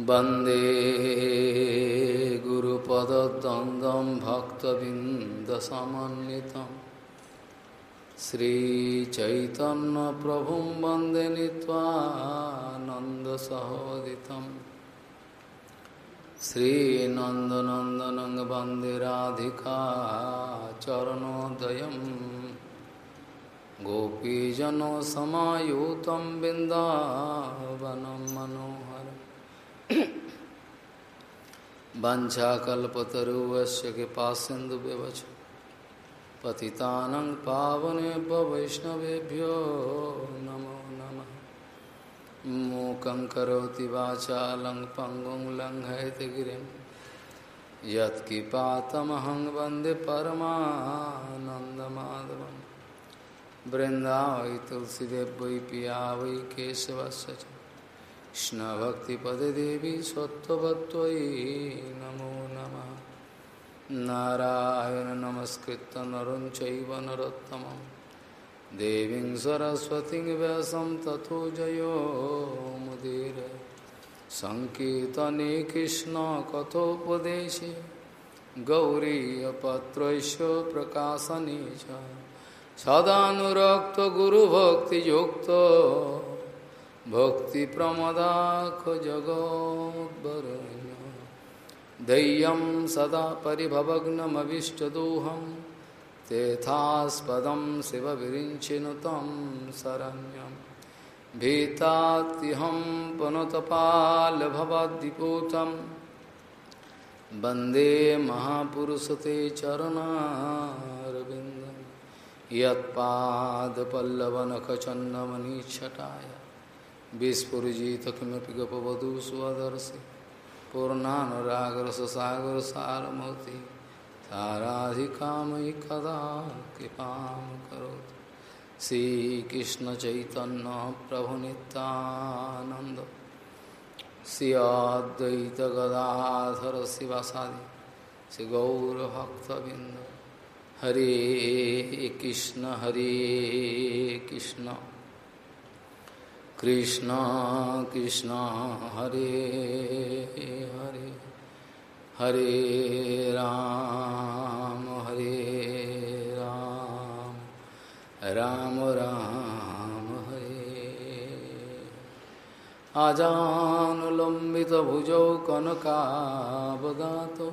वंदे गुरुपदद्वन्द्वं भक्तबिन्दसमन्वितं। श्रीचैतन्यप्रभुं वंदे नीत्वानन्दसहोदितं श्रीनन्दनन्दनं वंदे राधिका चरणोदयं। गोपीजनसमायुतं बिन्दावनं मनोहर वंशाकल्पतरुवश्य कृपा सिंधु व्यवच पतितानं पावनेभ्य वैष्णवेभ्यो नमो नमः। मूकं करोति वाचालं पङ्गुं लङ्घयतगिरिं यत्किपातमहं वंदे परमानन्दमाधवं तुलसीदेव वै पिया वै केशवस्य कृष्णभक्तिपदे देवी सत्त्ववत्त्वयि नमो नमः। नारायण नमस्कृत नरं चैव नरोत्तमं देवीं सरस्वतीं व्यासं ततो जयो मुदीर। सङ्कीर्तने कृष्णकथोपदेशे गौरीयपत्रैश्य प्रकाशने च। सदानुरक्तगुरुभक्तियुक्तो भक्तिप्रमदाख जगोद्वरण्य दय्यं सदा परिभवग्नमविष्टदोहं, तेथास्पदं शिवविरिञ्चिनु तं शरण्यं। भीतात्यहं पुनतपालभवद्दिपूतं वंदे महापुरुषते चरणारविन्दं। यत्पादपल्लवनखचन्दमनिच्छटाय विस्फुजित किमपि गपवधू स्वदर्शि पूर्णानुरागरससागर सारमूर्ति ताराधिकामयि कदा कृपां करोतु श्रीकृष्णचैतन्य प्रभुनितानन्द श्री अद्वैत गदाधर शिवासादि श्री गौरभक्तबिंद हरे कृष्ण हरे कृष्ण। कृष्ण कृष्ण, हरे हरे हरे राम हरे राम राम राम, हरे। आजानुलम्बितभुजौ कनकावदातौ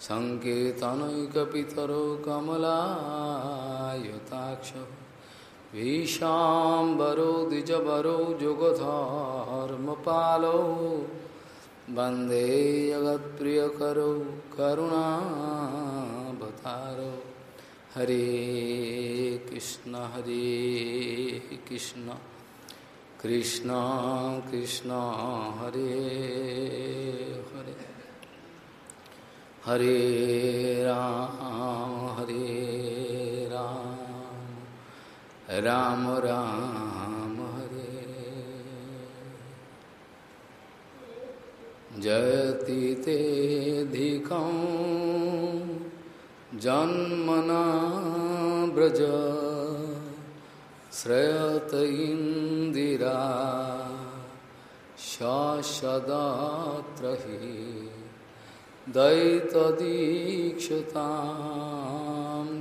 सङ्केतनैकपितरौ कमलायताक्षौ भीषाम्बरो द्विजबरो जुगधर्मपालो। वंदे जगत्प्रियकरो करुणावतारो। हरे कृष्ण हरे कृष्ण। कृष्ण कृष्ण, हरे हरे। हरे राम। राम राम हरे। जयति तेऽधिकं जन्मना व्रज श्रयत इन्दिरा सदात्र हि दैतदीक्षतां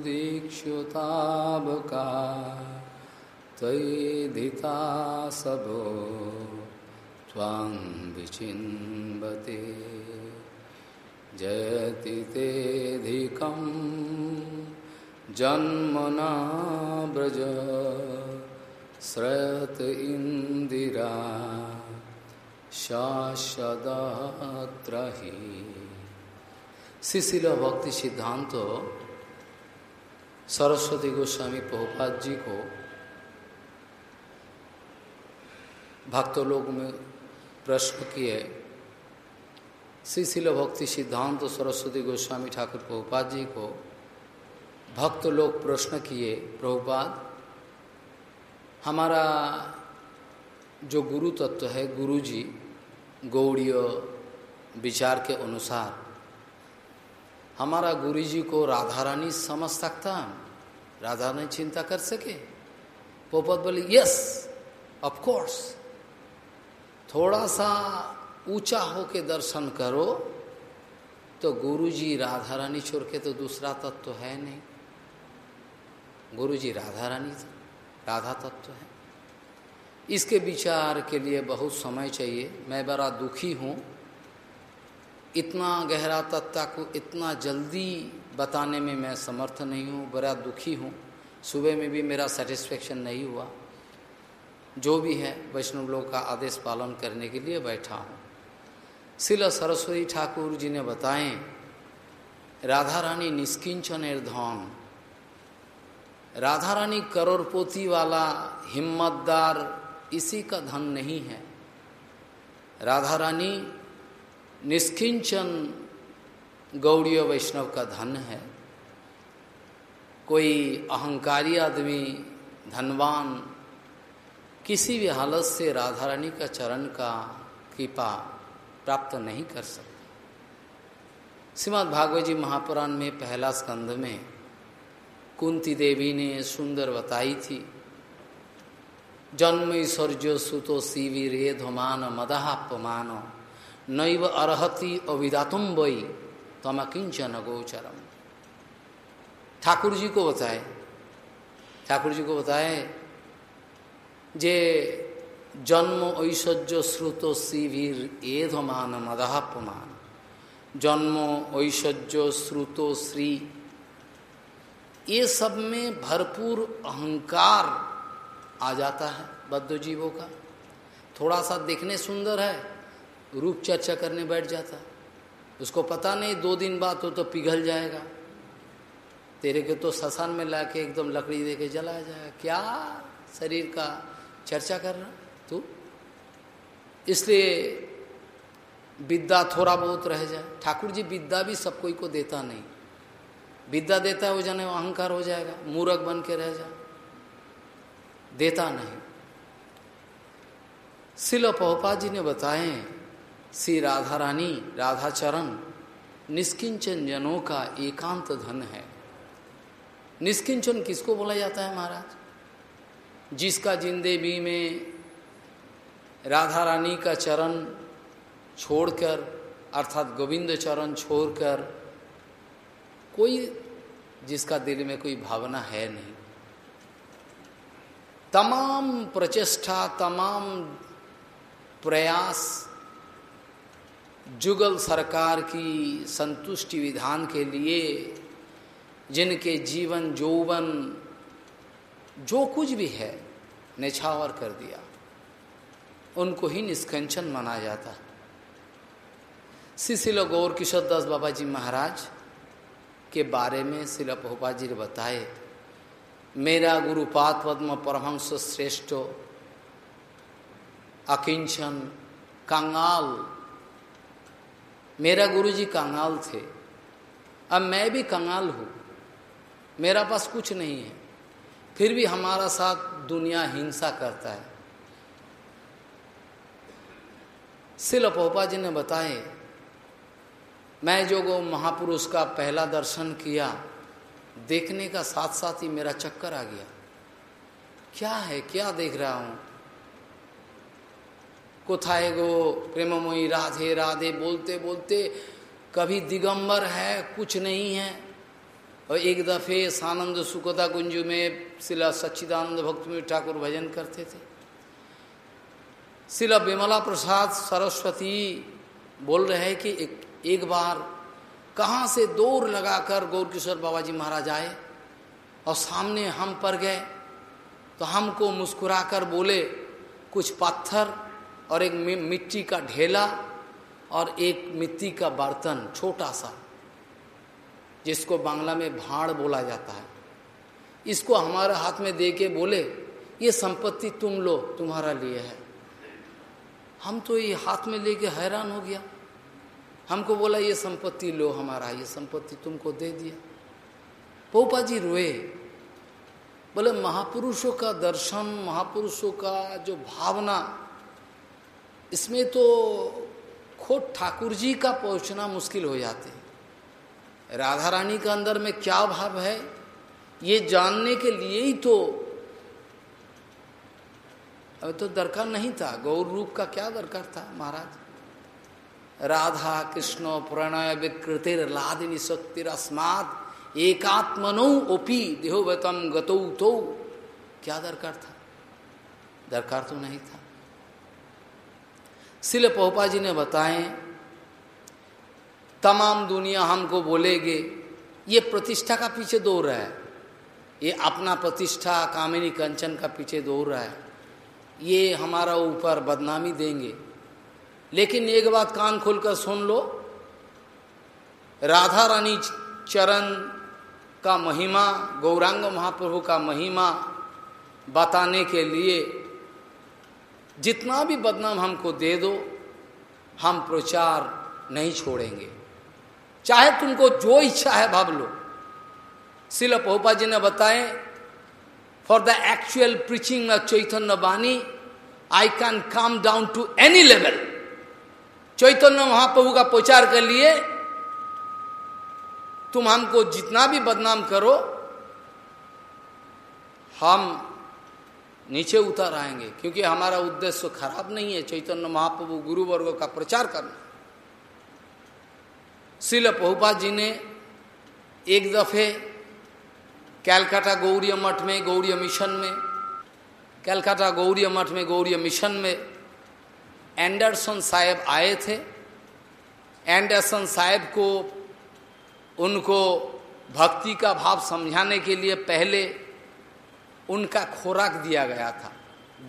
दीक्षुताबका तैधिता सबो त्वां विचिन्वते। जयति तेऽधिकं जन्मना व्रज श्रयत इन्दिरा शाश्वदात्र ही शिशिल भक्ति सिद्धांत सरस्वती गोस्वामी प्रभुपाद जी को भक्त लोग में प्रश्न किए। श्रीशिल भक्ति सिद्धांत तो सरस्वती गोस्वामी ठाकुर प्रभुपाद जी को भक्त लोग प्रश्न किए, प्रभुपाद, हमारा जो गुरु तत्व है गुरु जी गौड़ीय विचार के अनुसार, हमारा गुरु जी को राधा रानी समझ सकता राधा रानी चिंता कर सके? पोपत बोले यस ऑफ़ कोर्स थोड़ा सा ऊँचा होके दर्शन करो तो गुरु जी राधा रानी छोड़ के तो दूसरा तत्व तो है नहीं। गुरु जी राधा रानी, राधा तत्व तो है। इसके विचार के लिए बहुत समय चाहिए। मैं बड़ा दुखी हूँ। इतना गहरा तत्व को इतना जल्दी बताने में मैं समर्थ नहीं हूँ, बड़ा दुखी हूँ। सुबह में भी मेरा सेटिस्फेक्शन नहीं हुआ। जो भी है वैष्णव लोग का आदेश पालन करने के लिए बैठा हूँ। शिल सरस्वती ठाकुर जी ने बताएँ राधा रानी निष्किंचन धन। राधा रानी करोड़पोती वाला, हिम्मतदार, इसी का धन नहीं है। राधा रानी निष्किंचन गौड़ीय वैष्णव का धन है। कोई अहंकारी आदमी, धनवान किसी भी हालत से राधा रानी का चरण का कृपा प्राप्त नहीं कर सकते। श्रीमद भागवत जी महापुराण में पहला स्कंध में कुंती देवी ने सुंदर बताई थी, जन्म ईश्वर्य सुतो शिवी रेधमान मदहापमान, नैव अर्ति अविदातुम वही तम किंचन गोचरम। ठाकुर जी को बताए, ठाकुर जी को बताए जे जन्म ऐश्वर्य श्रुत शिविर एधमान मदहापमान जन्म ऐश्वर्य श्रुतो श्री। ये सब में भरपूर अहंकार आ जाता है बद्ध जीवों का। थोड़ा सा देखने सुंदर है रूप चर्चा करने बैठ जाता। उसको पता नहीं दो दिन बाद तो, तो पिघल जाएगा। तेरे के तो ससान में लाके एकदम लकड़ी दे के जलाया जाएगा। क्या शरीर का चर्चा कर रहा तू? इसलिए विद्या थोड़ा बहुत रह जाए। ठाकुर जी, विद्या भी सब कोई को देता नहीं। विद्या देता है, वो जाने अहंकार हो जाएगा, मूर्ख बन के रह जाए। देता नहीं। शिल पहुपा जी ने बताए, श्री राधा रानी राधा चरण निष्किंचन जनों का एकांत धन है। निष्किंचन किसको बोला जाता है महाराज? जिसका ज़िंदगी में राधा रानी का चरण छोड़कर, अर्थात गोविंद चरण छोड़कर, कोई जिसका दिल में कोई भावना है नहीं। तमाम प्रचेष्टा, तमाम प्रयास, जुगल सरकार की संतुष्टि विधान के लिए, जिनके जीवन जौवन जो कुछ भी है, निछावर कर दिया। उनको ही निष्कंचन माना जाता। श्री गौर किशोर दास बाबा जी महाराज के बारे में शिला पोपा जी ने बताए, मेरा गुरुपात पद्म परमहंस श्रेष्ठ, अकिंचन कंगाल। मेरा गुरु जी कंगाल थे। अब मैं भी कंगाल हूँ। मेरा पास कुछ नहीं है। फिर भी हमारा साथ दुनिया हिंसा करता है। शिल पोपा जी ने बताए, मैं जो गो महापुरुष का पहला दर्शन किया, देखने का साथ साथ ही मेरा चक्कर आ गया। क्या है, क्या देख रहा हूँ? कोथाए गो प्रेममोई राधे राधे बोलते बोलते कभी दिगंबर है, कुछ नहीं है। और एक दफे सानंद सुखदा कुंज में शिला सच्चिदानंद भक्त में ठाकुर भजन करते थे। शिला विमला प्रसाद सरस्वती बोल रहे हैं कि एक, एक बार कहाँ से दौड़ लगाकर गौर किशोर बाबा जी महाराज आए और सामने हम पर गए तो हमको मुस्कुराकर बोले कुछ पत्थर और एक मिट्टी का ढेला और एक मिट्टी का बर्तन छोटा सा। जिसको बांग्ला में भाड़ बोला जाता है। इसको हमारे हाथ में दे के बोले, ये संपत्ति तुम लो, तुम्हारा लिए है। हम तो ये हाथ में लेके हैरान हो गया। हमको बोला, ये संपत्ति लो हमारा, ये संपत्ति तुमको दे दिया। पोपा जी रोए। बोले, महापुरुषों का दर्शन, महापुरुषों का जो भावना, इसमें तो खुद ठाकुर जी का पहुँचना मुश्किल हो जाते राधा रानी का अंदर में क्या भाव है? ये जानने के लिए ही तो अब तो दरकार नहीं था। गौर रूप का क्या दरकार था महाराज? राधा, कृष्ण, प्रणय, विकृतिर, लादिनी शक्तिर अस्मात, एकात्मनो ओपी, देहोवतम गतौ तो। क्या दरकार था? दरकार तो नहीं था। सिले पोपा जी ने बताए तमाम दुनिया हमको बोलेगे, ये प्रतिष्ठा का पीछे दौड़ रहा है। ये अपना प्रतिष्ठा कामिनी कंचन का पीछे दौड़ रहा है। ये हमारा ऊपर बदनामी देंगे। लेकिन एक बात कान खोलकर सुन लो, राधा रानी चरण का महिमा, गौरांग महाप्रभु का महिमा बताने के लिए जितना भी बदनाम हमको दे दो, हम प्रचार नहीं छोड़ेंगे। चाहे तुमको जो इच्छा है भाव लो। शिल पहुपा जी ने बताए for the actual preaching of Chaitanya Bani I can come down to any level Chaitanya Mahaprabhu का प्रचार कर लिए, तुम हमको जितना भी बदनाम करो, हम नीचे उतर आएँगे, क्योंकि हमारा उद्देश्य खराब नहीं है चैतन्य महाप्रभु गुरु वर्ग का प्रचार करना। शिल पहुपा जी ने एक दफे कैलकाटा गौरी मठ में गौरी मिशन में, कैलकाटा गौरी मठ में गौरी मिशन में एंडरसन साहेब आए थे। एंडरसन साहेब को, उनको भक्ति का भाव समझाने के लिए पहले उनका खोराक दिया गया था।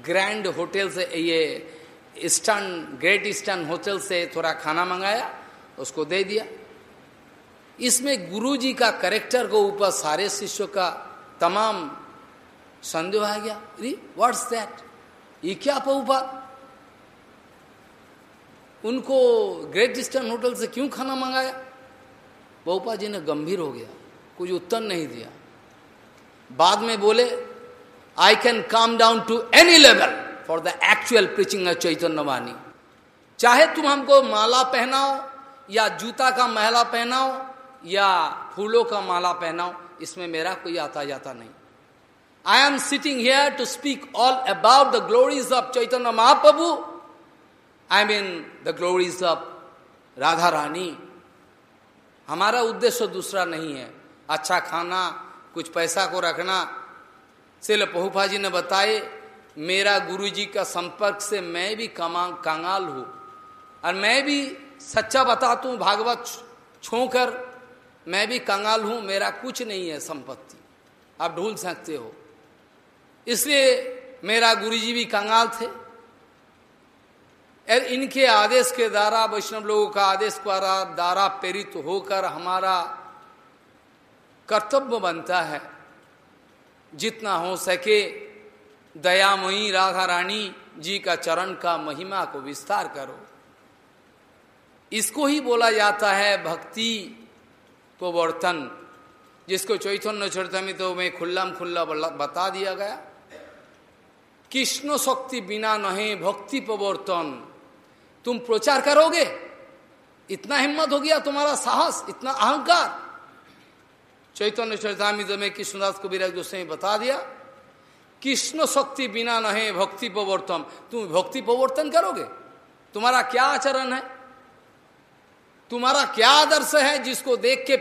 ग्रैंड होटल से, ये ईस्टर्न, ग्रेट ईस्टर्न होटल से थोड़ा खाना मंगाया, उसको दे दिया। इसमें गुरुजी का करेक्टर को ऊपर सारे शिष्यों का तमाम संदेह आ गया। अरे व्हाट्स दैट ये क्या पहुपा उनको ग्रेट ईस्टर्न होटल से क्यों खाना मंगाया? बहुपा जी ने गंभीर हो गया। कुछ उत्तर नहीं दिया। बाद में बोले I can come down to any level for the actual preaching Chaitanya Vani चाहे तुम हमको माला पहनाओ या जूता का महला पहनाओ या फूलों का माला पहनाओ इसमें मेरा कोई आता जाता नहीं। I am sitting here to speak all about the glories of Chaitanya Mahaprabhu I mean the glories of Radha Rani हमारा उद्देश्य दूसरा नहीं है। अच्छा खाना, कुछ पैसा को रखना। सिल पहुफा जी ने बताए, मेरा गुरुजी का संपर्क से मैं भी कमा, कंगाल हूँ। और मैं भी सच्चा बताता हूँ, भागवत छोकर। मैं भी कंगाल हूँ, मेरा कुछ नहीं है संपत्ति। आप ढूंढ सकते हो। इसलिए मेरा गुरुजी भी कंगाल थे। और इनके आदेश के द्वारा, वैष्णव लोगों का आदेश द्वारा प्रेरित होकर हमारा कर्तव्य बनता है। जितना हो सके दयामयी राधा रानी जी का चरण का महिमा को विस्तार करो। इसको ही बोला जाता है, भक्ति प्रवर्तन जिसको चैतन्य चरितमित में खुल्लाम खुल्ला बता दिया गया। कृष्ण शक्ति बिना नहीं भक्ति प्रवर्तन। तुम प्रचार करोगे? इतना हिम्मत हो गया तुम्हारा साहस, इतना अहंकार। चैतन्य चरितमित में कृष्णदास को विराग गोस्वामी बता दिया, कृष्ण शक्ति बिना नहीं भक्ति प्रवर्तन। तुम भक्ति प्रवर्तन करोगे? तुम्हारा क्या आचरण है? तुम्हारा क्या आदर्श है जिसको देख के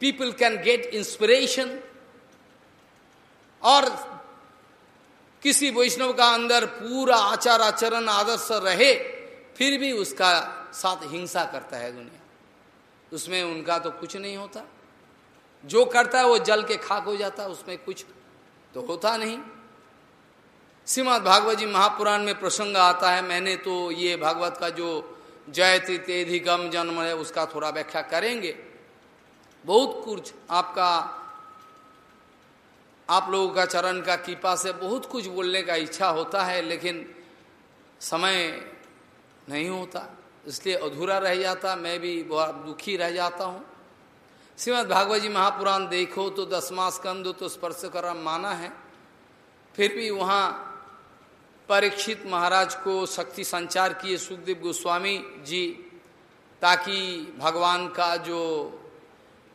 पीपल कैन गेट इंस्पिरेशन और किसी वैष्णव का अंदर पूरा आचार आचरण आदर्श रहे, फिर भी उसका साथ हिंसा करता है दुनिया। उसमें उनका तो कुछ नहीं होता। जो करता है वो जल के खाक हो जाता है उसमें कुछ तो होता नहीं। श्रीमद भागवत जी महापुराण में प्रसंग आता है, मैंने तो ये भागवत का जो जयति तेधिगम जन्म है, उसका थोड़ा व्याख्या करेंगे। बहुत कुछ आपका, आप लोगों का चरण का कृपा से बहुत कुछ बोलने का इच्छा होता है, लेकिन समय नहीं होता, इसलिए अधूरा रह जाता, मैं भी बहुत दुखी रह जाता हूँ। श्रीमद भागवत जी महापुराण देखो तो दसवा स्कंद तो स्पर्श कर माना है, फिर भी वहाँ परीक्षित महाराज को शक्ति संचार किए सुखदेव गोस्वामी जी, ताकि भगवान का जो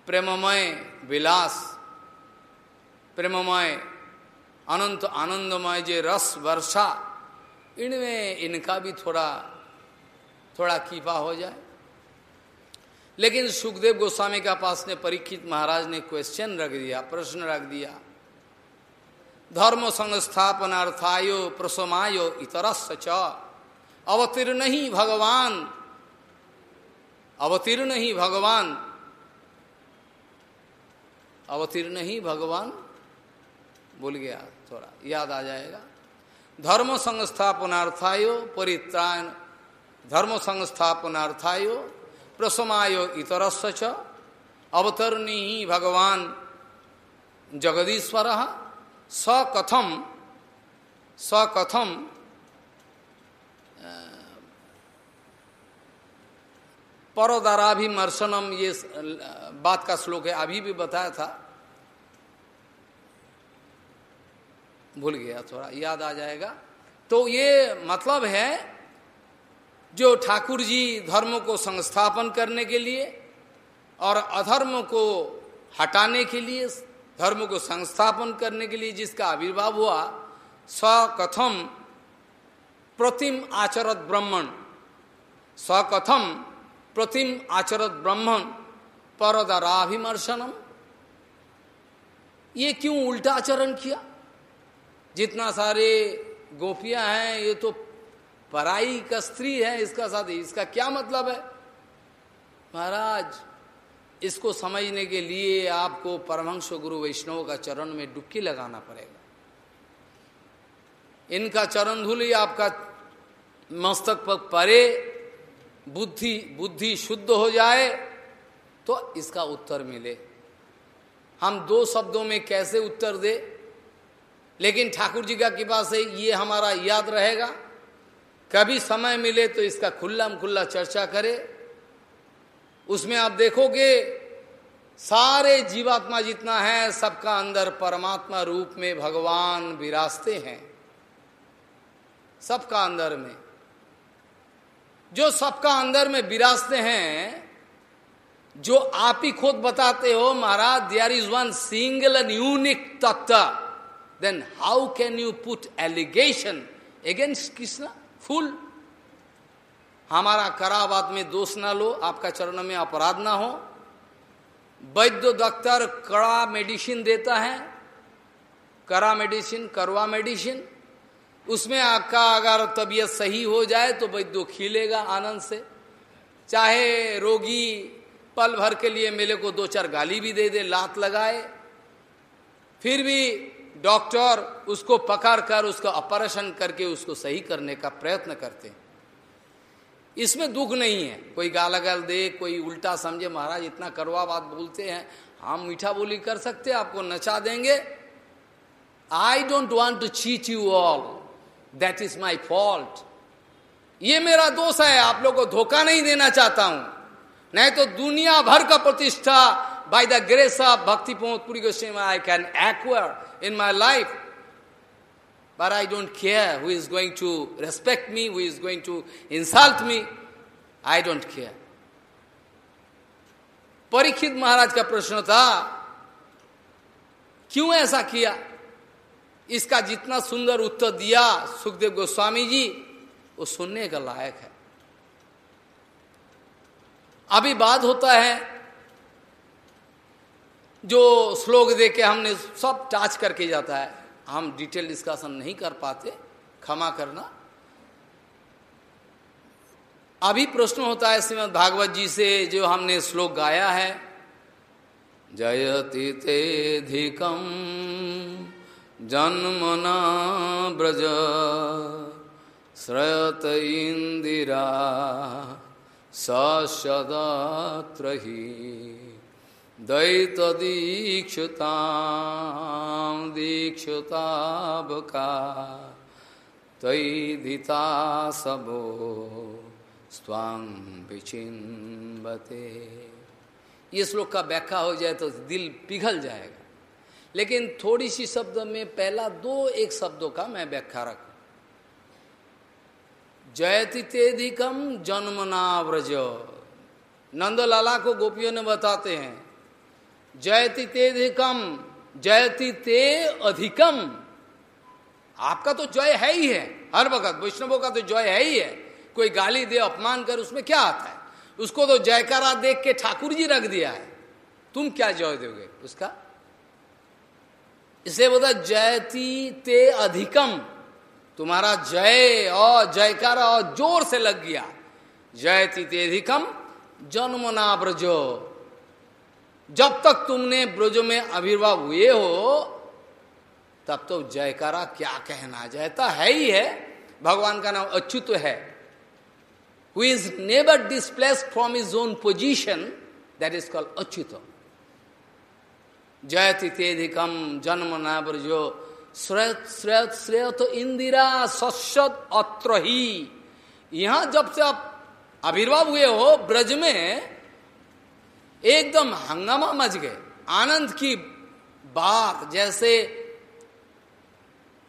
प्रेममय विलास, प्रेममय, अनंत आनंदमय जे रस वर्षा, इनमें इनका भी थोड़ा थोड़ा कीपा हो जाए। लेकिन सुखदेव गोस्वामी का पास ने परीक्षित महाराज ने क्वेश्चन रख दिया, प्रश्न रख दिया। धर्म संस्थापनार्थायो प्रसमायो इतरस च। अवतीर्ण ही भगवान अवतीर्ण ही भगवान अवतीर्ण ही भगवान, बोल गया थोड़ा, याद आ जाएगा। धर्म संस्थापनार्थायो परित्राण धर्म संस्थापनार्थायो प्रसमायो, इतरस्य च। अवतरणी ही भगवान, जगदीश्वर स कथम स ये बात का श्लोक है, अभी भी बताया था। भूल गया थोड़ा, याद आ जाएगा। तो ये मतलब है, जो ठाकुर जी धर्म को संस्थापन करने के लिए और अधर्म को हटाने के लिए धर्म को संस्थापन करने के लिए जिसका आविर्भाव हुआ, स्वकथम प्रतिम आचरत ब्राह्मण। स्वकथम प्रतिम आचरत ब्राह्मण, परदराभिमर्शनम। ये क्यों उल्टा आचरण किया? जितना सारे गोपियाँ हैं, ये तो पराई का स्त्री है, इसका साथ, इसका क्या मतलब है? महाराज इसको समझने के लिए आपको परमहंस गुरु वैष्णव का चरण में डुबकी लगाना पड़ेगा। इनका चरण धूली आपका मस्तक पर परे बुद्धि बुद्धि शुद्ध हो जाए तो इसका उत्तर मिले। हम दो शब्दों में कैसे उत्तर दे? लेकिन ठाकुर जी का कृपा से ये हमारा याद रहेगा। कभी समय मिले तो इसका खुल्ला खुल्ला चर्चा करे। उसमें आप देखोगे, सारे जीवात्मा जितना है, सबका अंदर परमात्मा रूप में भगवान विराजते हैं। सबका अंदर में। जो सबका अंदर में विराजते हैं, जो आप ही खुद बताते हो, महाराज there is one single and unique तत्व then how can you put allegation against Krishna full हमारा कराबाद में दोष ना लो, आपका चरण में अपराध ना हो। वैद्य डॉक्टर कड़ा मेडिसिन देता है, कड़ा मेडिसिन, करवा मेडिसिन, उसमें आपका अगर तबीयत सही हो जाए तो वैद्य खिलेगा आनंद से। चाहे रोगी पल भर के लिए मेले को दो चार गाली भी दे दे, लात लगाए, फिर भी डॉक्टर उसको पकड़ कर उसका ऑपरेशन करके उसको सही करने का प्रयत्न करते हैं। इसमें दुख नहीं है। कोई गाला गाल दे, कोई उल्टा समझे, महाराज, इतना करवा बात बोलते हैं। हम मीठा बोली कर सकते आपको नचा देंगे। I don't want to cheat you all that is my fault ये मेरा दोष है, आप लोग को धोखा नहीं देना चाहता हूँ। नहीं तो दुनिया भर का प्रतिष्ठा bye the grace of Bhakti Puri Goswami I can acquire in my life But I don't care who is going to respect me, who is going to insult me. I don't care. Parikshit महाराज का प्रश्न था क्यों ऐसा किया इसका जितना सुंदर उत्तर दिया सुखदेव गोस्वामी जी वो सुनने का लायक है अभी बात होता है जो श्लोक दे के हमने सब टाच करके जाता है हम डिटेल डिस्कशन नहीं कर पाते, क्षमा करना। अभी प्रश्न होता है श्रीमद भागवत जी से, जो हमने श्लोक गाया है, जयति तेधिकम जन्मना ब्रज श्रयत इंदिरा सदत्र ही दैत दीक्षता दीक्षताबका तैदिता सबो स्वाम विचिन्बते ये श्लोक का व्याख्या हो जाए तो दिल पिघल जाएगा। लेकिन थोड़ी सी शब्द में पहला दो एक शब्दों का मैं व्याख्या रखू। जयति तेधिकम जन्मना व्रज नंदलाला को गोपियों ने बताते हैं जयति ते अधिकम, जयति ते अधिकम। आपका तो जय है ही है। हर वक्त वैष्णवों का तो जय है ही है। कोई गाली दे, अपमान कर, उसमें क्या आता है? उसको तो जयकारा देख के ठाकुर जी रख दिया है। तुम क्या जय दोगे उसका? इसे बोला जयती ते अधिकम। तुम्हारा जय और जयकारा और ज़ोर से लग गया। जयती ते अधिकम जन्मना ब्रजो जब तक तुमने ब्रज में आविर्भाव हुए हो तब तो जयकारा क्या कहना जयता है ही है। भगवान का नाम अच्युत है। Who is never displaced from his own position, that is called Achyuta. जयति तेधिकम जन्म नाब्रजो श्रेत श्रेत श्रेत इंदिरा सशद अत्र ही। यहाँ जब से आप आविर्भाव हुए हो ब्रज में एकदम हंगामा मच गए। आनंद की बात जैसे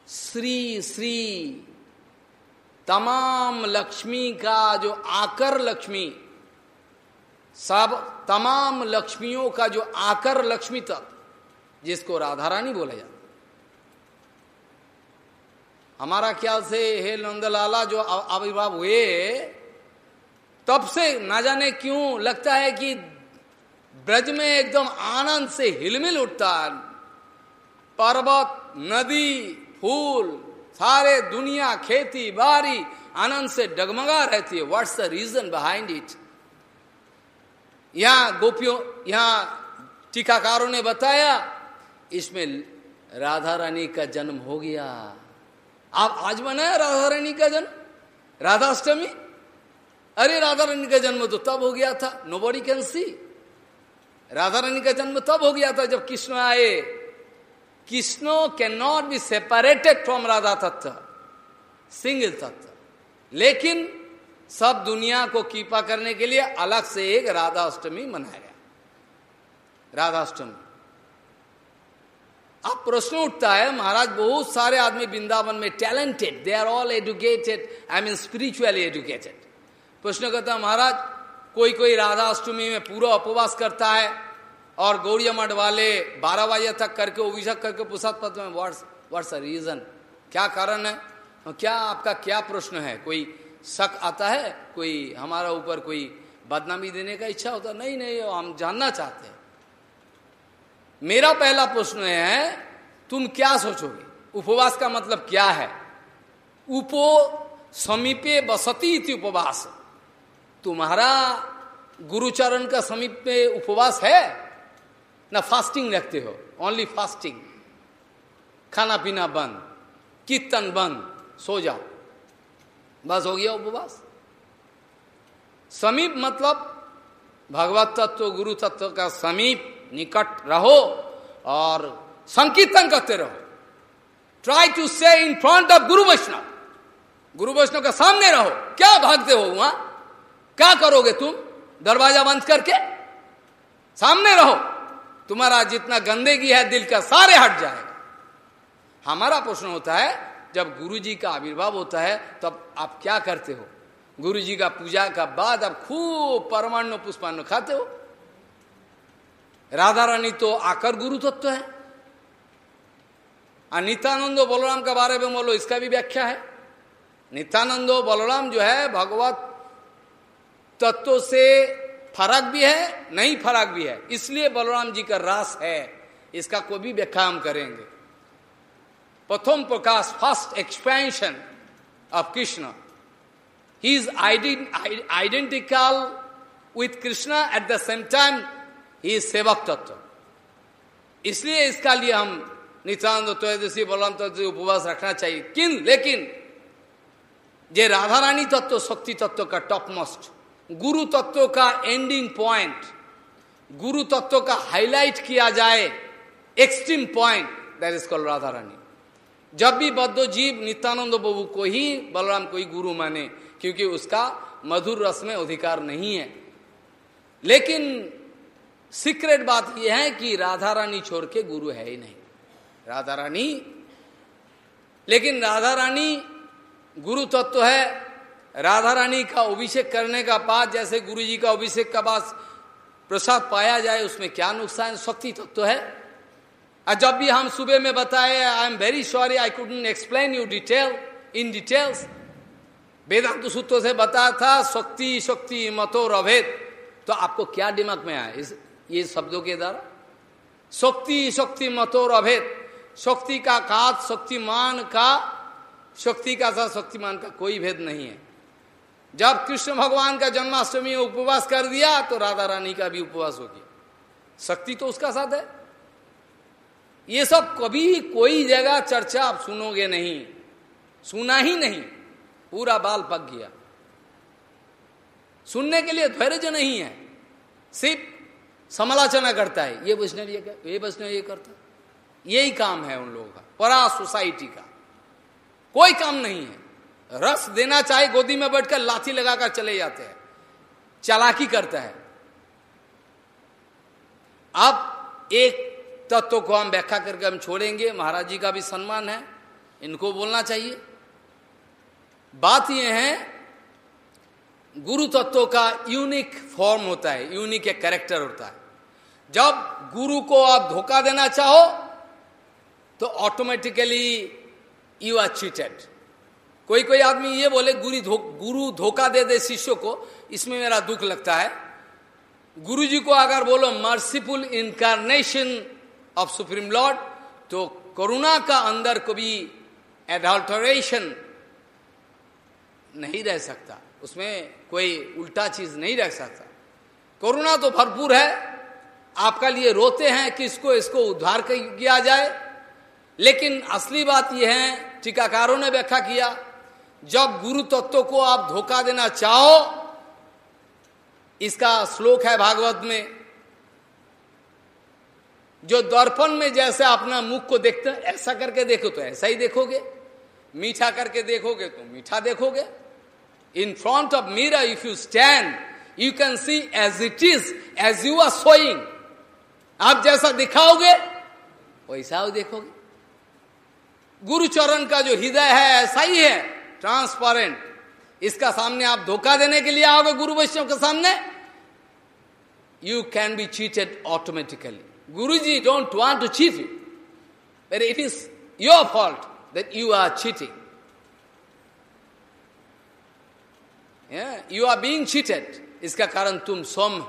श्री श्री तमाम लक्ष्मी का जो आकर लक्ष्मी, सब तमाम लक्ष्मियों का जो आकर लक्ष्मी तक, जिसको राधा रानी बोला जाता हमारा ख्याल से हे नंदलाला जो आविर्भाव हुए, तब से ना जाने क्यों लगता है कि ब्रज में एकदम आनंद से हिलमिल उठता है। पर्वत, नदी, फूल, सारे दुनिया, खेती, बारी, आनंद से डगमगा रहती है। What's the reason behind it यहाँ गोपियों, यहाँ टीकाकारों ने बताया, इसमें राधा रानी का जन्म हो गया। आप आज मनाया राधा रानी का जन्म? राधाष्टमी? अरे राधा रानी का जन्म तो तब हो गया था। Nobody can see Radha Rani का जन्म तब हो गया था जब कृष्ण आए। Krishna can not be separated from Radha तत्व सिंगल तत्व। लेकिन सब दुनिया को कीपा करने के लिए अलग से एक राधा अष्टमी मनाया राधा अष्टमी। अब प्रश्न उठता है, महाराज, बहुत सारे आदमी वृंदावन में talented they are all educated I mean spiritually educated प्रश्न करता है, महाराज कोई कोई राधा अष्टमी में पूरा उपवास करता है और गौड़िया मठ वाले बारह बजे तक करके, अभिषेक करके पुस्तक पत्र में व्हाट्स व्हाट्स अ रीजन क्या कारण है? क्या आपका क्या प्रश्न है? कोई शक आता है? कोई हमारा ऊपर कोई बदनामी देने का इच्छा होता नहीं नहीं, हम जानना चाहते हैं। मेरा पहला प्रश्न है, तुम क्या सोचोगे? उपवास का मतलब क्या है? उपो समीपे बसती इति उपवास। तुम्हारा गुरुचरण का समीप में उपवास है? ना फास्टिंग रखते हो? ओनली फास्टिंग खाना पीना बंद. कीर्तन बंद. सो जाओ. बस हो गया उपवास. समीप मतलब भगवत तत्व, गुरु तत्व का समीप निकट रहो और संकीर्तन करते रहो. ट्राई टू से इन फ्रंट ऑफ़ गुरु वैष्णव गुरु वैष्णव के सामने रहो. क्या भागते हो वहाँ? क्या करोगे तुम? दरवाज़ा बंद करके? सामने रहो। तुम्हारा जितना गंदगी है, दिल का सारे हट जाएगा। हमारा प्रश्न होता है, जब गुरु जी का आविर्भाव होता है, तब आप क्या करते हो? गुरु जी का पूजा का बाद आप खूब परमाणु पुष्पान्न खाते हो। राधा रानी तो आकर गुरु तत्व तो है। और नित्यानंदो बलराम के बारे में बोलो, इसका भी व्याख्या है। नित्यानंदो बलराम जो है, भगवत तत्व से फ़र्क भी है, नहीं फ़र्क भी है। इसलिए बलराम जी का रास है। इसका कोई भी व्याख्या हम करेंगे। प्रथम प्रकाश first expansion of Krishna he is identical with Krishna at the same time he is सेवक तत्व इसलिए इसका लिए हम नित्यानंद त्रयोदशी, बलराम तत्व उपवास रखना चाहिए। किन? लेकिन, जे राधा रानी तत्व, शक्ति तत्व का टॉप मोस्ट गुरु तत्व का एंडिंग पॉइंट गुरु तत्व का हाईलाइट किया जाए extreme point that is call Radha Rani जब भी बद्ध जीव नित्यानंद बाबू को ही बलराम को ही गुरु माने, क्योंकि उसका मधुर रस में अधिकार नहीं है। लेकिन सीक्रेट बात यह है कि राधा रानी छोड़ के गुरु है ही नहीं। राधा रानी लेकिन राधा रानी गुरु तत्व है राधा रानी का अभिषेक करने का बाद जैसे गुरु जी का अभिषेक का बाद प्रसाद पाया जाए, उसमें क्या नुकसान? शक्ति तत्व तो है। और जब भी हम सुबह में बताए I am very sorry I couldn't explain you detail in details Vedanta सूत्रों से बताया था, शक्ति शक्ति मतो रभेद. तो आपको क्या दिमाग में आया इस, ये शब्दों के द्वारा? शक्ति शक्ति मतो रभेद। शक्ति का कात शक्तिमान का, शक्ति का साथ शक्तिमान का कोई भेद नहीं है। जब कृष्ण भगवान का जन्माष्टमी उपवास कर दिया तो राधा रानी का भी उपवास हो गया। शक्ति तो उसका साथ है। ये सब कभी कोई जगह चर्चा आप सुनोगे नहीं। सुना ही नहीं। पूरा बाल पक गया। सुनने के लिए धैर्य नहीं है। सिर्फ़ समालोचना करता है। ये वैष्णव ये ये वैष्णव ये करता यही काम है उन लोगों का। परा सोसाइटी का। कोई काम नहीं है। रस देना चाहे गोदी में बैठकर लाठी लगाकर चले जाते हैं। चालाकी करता है। अब एक तत्व को हम व्याख्या करके हम छोड़ेंगे। महाराज जी का भी सम्मान है। इनको बोलना चाहिए। बात यह है, गुरु तत्व का यूनिक फॉर्म होता है, यूनिक एक कैरेक्टर होता है। जब गुरु को आप धोखा देना चाहो तो ऑटोमेटिकली यू आर चीटेड कोई कोई आदमी ये बोले गुरु धो, गुरु धोखा दे दे शिष्य को इसमें मेरा दुख लगता है। गुरु जी को अगर बोलो merciful incarnation of supreme lord तो करुणा का अंदर कभी एडल्टरेशन नहीं रह सकता। उसमें कोई उल्टा चीज़ नहीं रह सकता। करुणा तो भरपूर है। आपका लिए रोते हैं कि इसको इसको उद्धार किया जाए। लेकिन असली बात यह है टीकाकारों ने व्याख्या किया जब गुरु तत्व को आप धोखा देना चाहो, इसका श्लोक है भागवत में, जो दर्पण में जैसे अपना मुख को देखते हैं, ऐसा करके देखो तो ऐसा ही देखोगे, मीठा करके देखोगे तो मीठा देखोगे। In front of mirror if you stand you can see as it is as you are showing आप जैसा दिखाओगे, वैसा देखोगे। गुरुचरण का जो हृदय है, ऐसा ही है। ट्रांसपेरेंट इसका सामने आप धोखा देने के लिए आओगे गुरु वैष्णव के सामने? You can be cheated automatically guru ji don't want to cheat you but it is your fault that you are cheating you are being cheated इसका कारण तुम सोम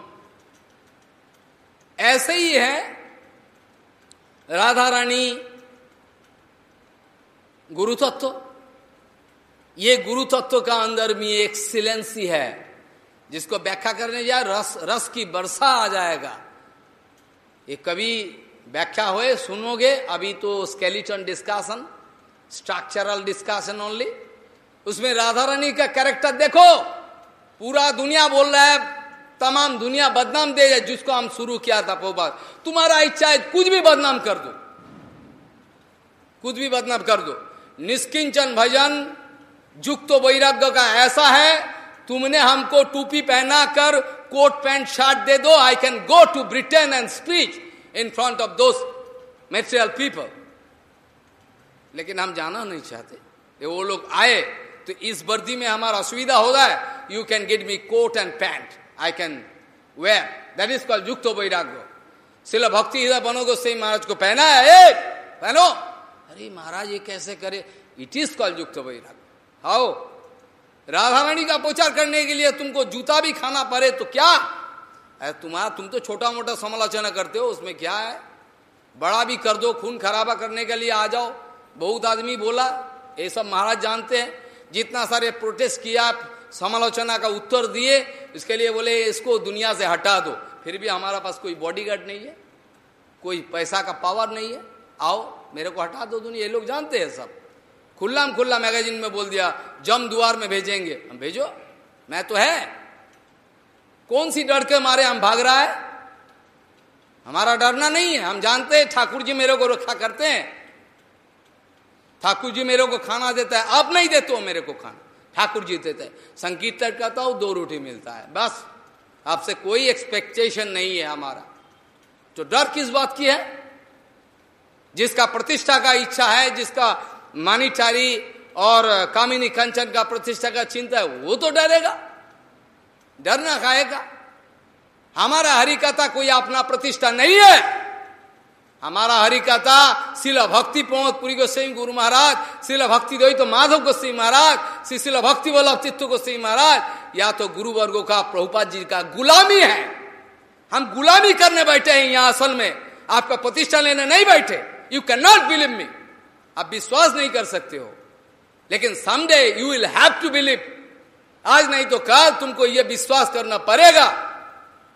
ऐसे ही है राधा रानी गुरु तत्व ये गुरु तत्व का अंदर में एक सिलेंसी है, जिसको व्याख्या करने जाए रस रस की वर्षा आ जाएगा। ये कभी व्याख्या हुए, सुनोगे, अभी तो skeleton discussion structural discussion only उसमें राधा रानी का कैरेक्टर देखो, पूरा दुनिया बोल रहा है, तमाम दुनिया बदनाम दे जाए जिसको हम शुरू किया था पोबार तुम्हारा इच्छा है, कुछ भी बदनाम कर दो। कुछ भी बदनाम कर दो। निष्किंचन भजन युक्त तो वैराग्य का ऐसा है तुमने हमको टूपी पहना कर कोट पैंट शर्ट दे दो I can go to Britain and speech in front of दोस्त मेटेरियल पीपल लेकिन हम जाना नहीं चाहते। वो लोग आए तो इस वर्दी में हमारा असुविधा हो है। You can get me coat and pant I can wear that is call yukta vairagya. सिला भक्ति हृदय बनोगे से महाराज को पहना है ए, पहनो। अरे महाराज ये कैसे करे? इट इज़ कॉल युक्त वैराग्य। आओ राधा रानी का प्रचार करने के लिए तुमको जूता भी खाना पड़े तो क्या? अरे तुम्हारा, तुम तो छोटा मोटा समालोचना करते हो, उसमें क्या है? बड़ा भी कर दो, खून खराबा करने के लिए आ जाओ। बहुत आदमी बोला, ये सब महाराज जानते हैं, जितना सारे प्रोटेस्ट किया, समालोचना का उत्तर दिए, इसके लिए बोले, इसको दुनिया से हटा दो। फिर भी हमारा पास कोई बॉडीगार्ड नहीं है, कोई पैसा का पावर नहीं है। आओ, मेरे को हटा दो दुनिया, ये लोग जानते हैं सब। खुल्ला में खुल्ला मैगजीन में बोल दिया, जम दुआर में भेजेंगे। हम भेजो। मैं तो है। कौन सी डर के मारे हम भाग रहा है? हमारा डरना नहीं है। हम जानते हैं, ठाकुर जी मेरे को रखा करते हैं। ठाकुर जी मेरे को खाना देता है। अब नहीं देते हो मेरे को खाना। ठाकुर जी देते हैं। संकीर्तन कहता हूँ, दो रोटी मिलता है। बस। आपसे कोई एक्सपेक्टेशन नहीं है हमारा। तो डर किस बात की है? जिसका प्रतिष्ठा का इच्छा है, जिसका मानिटारी और कामिनी कंचन का प्रतिष्ठा का चिंता है, वो तो डरेगा। डरना खाएगा। हमारा हरिकथा कोई अपना प्रतिष्ठा नहीं है। हमारा हरि शिल भक्ति प्रमोद पुरी गोस्वाई गुरु महाराज, शिल भक्ति दो तो माधव गोस्वाई महाराज, श्री शिल भक्ति बोला चित्त गोस्वाई महाराज, या तो गुरु वर्गो का, प्रभुपाद जी का गुलामी है। हम गुलामी करने बैठे हैं यहाँ असल में। आपका प्रतिष्ठा लेने नहीं बैठे। You can not believe me आप विश्वास नहीं कर सकते हो। लेकिन someday you will have to believe आज नहीं तो कल तुमको यह विश्वास करना पड़ेगा।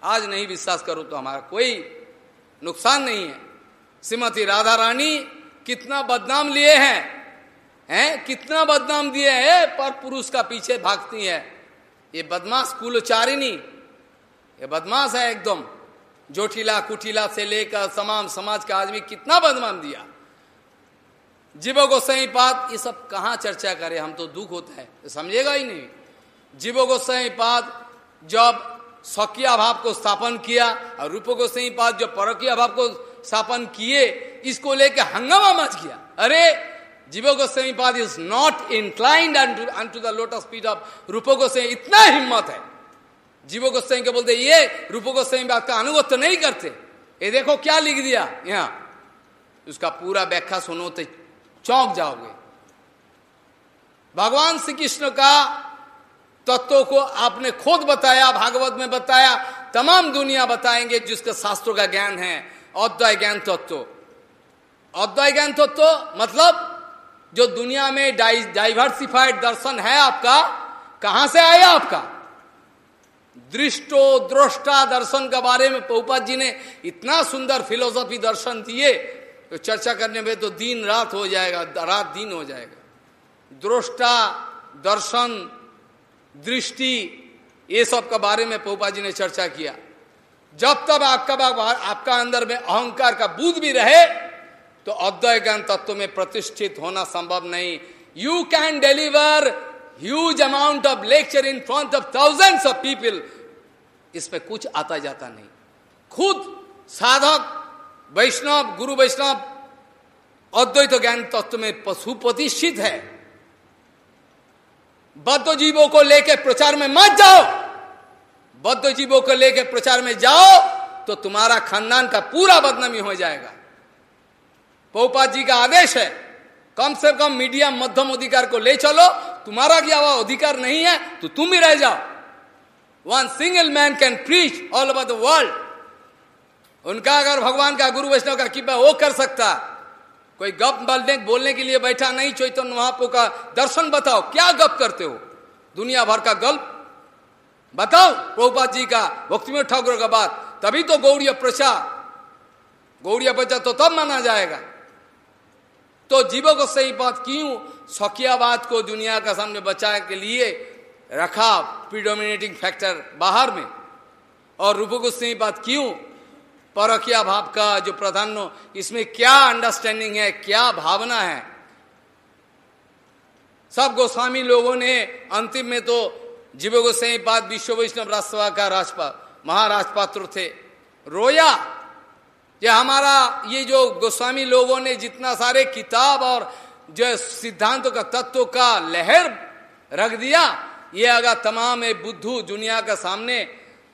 आज नहीं विश्वास करो तो हमारा कोई नुकसान नहीं है। श्रीमती राधा रानी कितना बदनाम लिए हैं हैं? कितना बदनाम दिए हैं, पर पुरुष का पीछे भागती है। ये बदमाश कुलचारिणी, ये बदमाश है एकदम। जोठीला कुठीला से लेकर तमाम समाज का आदमी कितना बदनाम दिया। जीवो सही पात ये सब कहाँ चर्चा करे? हम तो दुख होता है। तो समझेगा ही नहीं। जीवो सही पात जब स्वकीय भाव को स्थापन किया और रूप को सही पात जो परकीय भाव को स्थापन किए, इसको लेके हंगामा मच गया। अरे, जीवो सही पात is not inclined to the lotus feet of रूपो सही इतना हिम्मत है। जीवो सही के बोलते, ये रूपो सही बात का अनुगत तो नहीं करते। ये देखो क्या लिख दिया यहाँ। उसका पूरा व्याख्या सुनो तो चौंक जाओगे। भगवान श्री कृष्ण का तत्व को आपने खुद बताया, भागवत में बताया, तमाम दुनिया बताएँगे जिसके शास्त्रों का ज्ञान है अद्वय ज्ञान तत्व। अद्वय ज्ञान तत्व मतलब जो दुनिया में डाइवर्सिफाइड दर्शन है आपका, कहाँ से आया आपका? दृष्टो दृष्टा दर्शन के बारे में पहुपात जी ने इतना सुंदर फिलोसफी दर्शन दिए तो चर्चा करने में तो दिन रात हो जाएगा, रात दिन हो जाएगा। दृष्टा दर्शन, दृष्टि, ये सब के बारे में पोपा जी ने चर्चा किया। जब तक आपका आपका अंदर में अहंकार का बुद्ध भी रहे तो अद्वय ज्ञान तत्व में प्रतिष्ठित होना संभव नहीं। You can deliver huge amount of lecture in front of thousands of people इसमें कुछ आता जाता नहीं। खुद साधक वैष्णव, गुरु वैष्णव, अद्वैत ज्ञान तत्व में पशु प्रतिष्ठित है। बद्ध जीवों को लेकर प्रचार में मत जाओ। बद्ध जीवों को लेकर प्रचार में जाओ तो तुम्हारा खानदान का पूरा बदनामी हो जाएगा। पोपा जी का आदेश है, कम से कम मीडिया मध्यम अधिकार को ले चलो, तुम्हारा क्या हुआ अधिकार नहीं है तो तुम ही रह जाओ। One single man can preach all over the world उनका अगर भगवान का गुरु वैष्णव का कृपा वो कर सकता, कोई गप बोलने बोलने के लिए बैठा नहीं, चैतन्य महापो का दर्शन बताओ, क्या गप करते हो? दुनिया भर का गल्प? बताओ, प्रभुपाद जी का भक्ति में ठाकुर का बात। तभी तो गौड़िया प्रचार गौड़िया प्रचार तो तब माना जाएगा। तो जीवों को सही बात क्यों? सौकियाबाद को दुनिया का सामने बचाने के लिए रखा प्रीडोमिनेटिंग फैक्टर बाहर में। और रूपों सही बात क्यों? परकिया भाव का जो प्रधान इसमें क्या अंडरस्टैंडिंग है, क्या भावना है? सब गोस्वामी लोगों ने अंतिम में तो जीव गोस्वामी बाद विश्व वैष्णव राजसभा का राजपा, महाराजपात्र थे। रोया ये हमारा ये जो गोस्वामी लोगों ने जितना सारे किताब और जो सिद्धांतों का, तत्व का लहर रख दिया, ये अगर तमाम बुद्धू दुनिया का सामने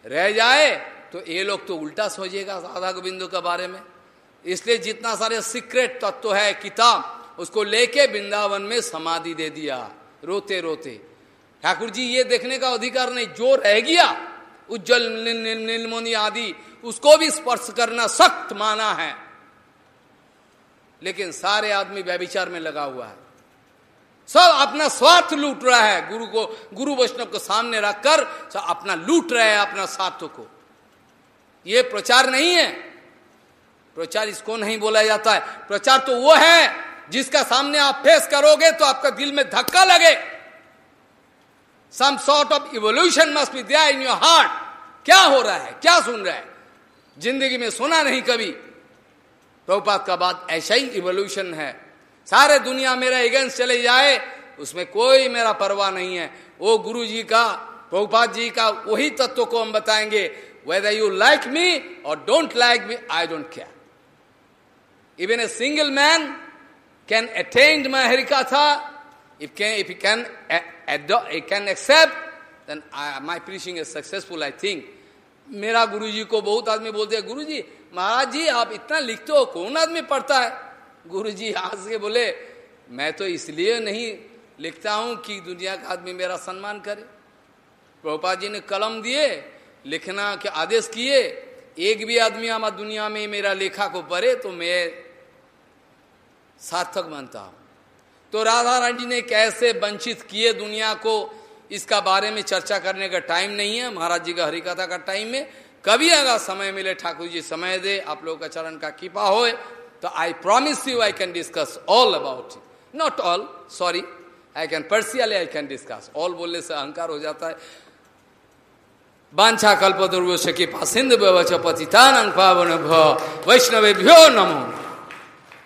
रह जाए तो ये लोग तो उल्टा सोचेगा राधा गोविंदो के बारे में। इसलिए जितना सारे सीक्रेट तत्व तो है, किताब, उसको लेके वृंदावन में समाधि दे दिया रोते रोते ठाकुर जी ये देखने का अधिकार नहीं, जो रह गया, उज्जवल नीलमोनी आदि, उसको भी स्पर्श करना सख्त माना है। लेकिन सारे आदमी व्यभिचार में लगा हुआ है। सब अपना स्वार्थ लूट रहा है, गुरु को, गुरु वैष्णव को सामने रखकर, सब अपना लूट रहे हैं अपना स्वार्थ को। ये प्रचार नहीं है। प्रचार इसको नहीं बोला जाता है। प्रचार तो वो है जिसका सामने आप फेस करोगे तो आपका दिल में धक्का लगे। Some sort of evolution must be दिया इन योर हार्ट क्या हो रहा है? क्या सुन रहा है? ज़िंदगी में सुना नहीं कभी। प्रभुपात का बात ऐसा ही इवोल्यूशन है। सारे दुनिया मेरा एगेंस्ट चले जाए, उसमें कोई मेरा परवाह नहीं है। वो गुरु जी का प्रभुपात जी का वही तत्व को हम बताएँगे। Whether you like me or don't like me, I don't care. Even a single man can attain my Harikatha. If, can, if he can, uh, he can accept, then I, my preaching is successful, I think. मेरा गुरुजी को बहुत आदमी बोलते हैं गुरुजी महाराज जी आप इतना लिखते हो कौन आदमी पढ़ता है गुरुजी हंस के बोले मैं तो इसलिए नहीं लिखता हूँ कि दुनिया का आदमी मेरा सम्मान करे प्रभुपा जी ने कलम दिए लिखना के आदेश किए, एक भी आदमी हमारा दुनिया में मेरा लेखा को पढ़े तो मैं सार्थक मानता हूँ। तो राधा रानी ने कैसे वंचित किए दुनिया को, इसका बारे में चर्चा करने का टाइम नहीं है। महाराज जी का हरिकथा का टाइम में कभी अगर समय मिले, ठाकुर जी समय दे, आप लोगों का चरण का कृपा हो तो I promise you I can discuss all about it not all sorry I can partially I can discuss all बोलने से अहंकार हो जाता है। बांछा कल्प दुर्वश के पास सिंध पतितान पावन वैष्णवे भ्यो नमो